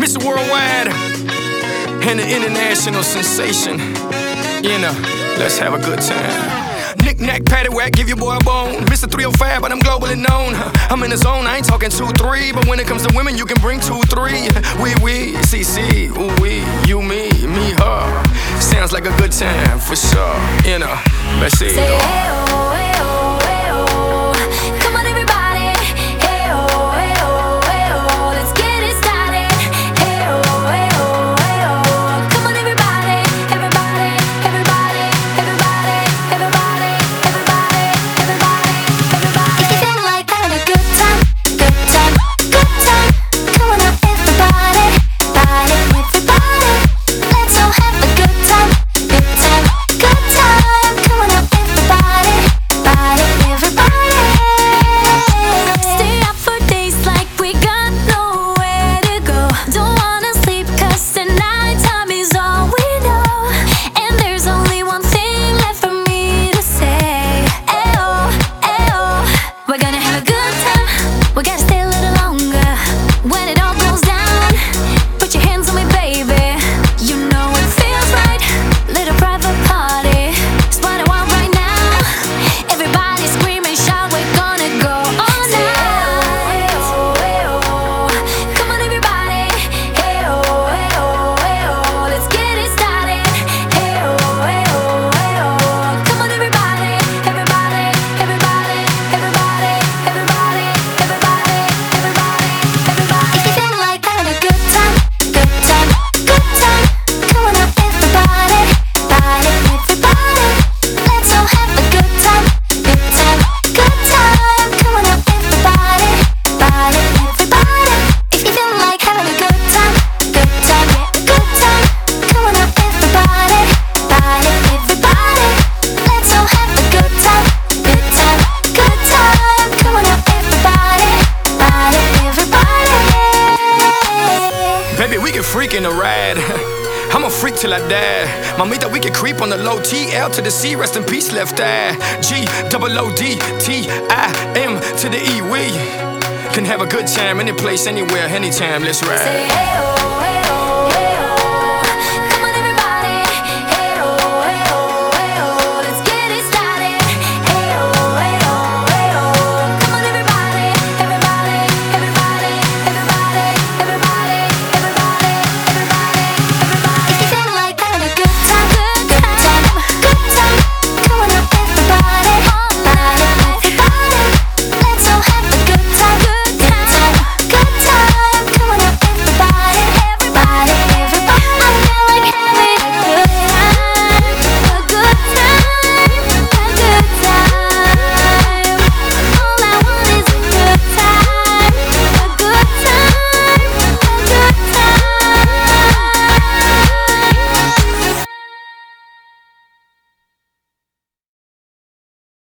Mr. Worldwide, and the international sensation. You know, let's have a good time. Knick knack, patty whack, give your boy a bone. Mr. 305, but I'm globally known. I'm in the zone, I ain't talking 2 3. But when it comes to women, you can bring 2 3. We, we, CC, ooh, we, you, me, me, her. Sounds like a good time for sure. You know, let's see. Say, hey, oh, hey, oh, can freak in the ride. I'm a freak till I die. Mamita, we can creep on the low T, L to the C, rest in peace, left eye. G, double O D, T, I, M to the E. We can have a good time, any place, anywhere, anytime. Let's ride. Say hey oh, hey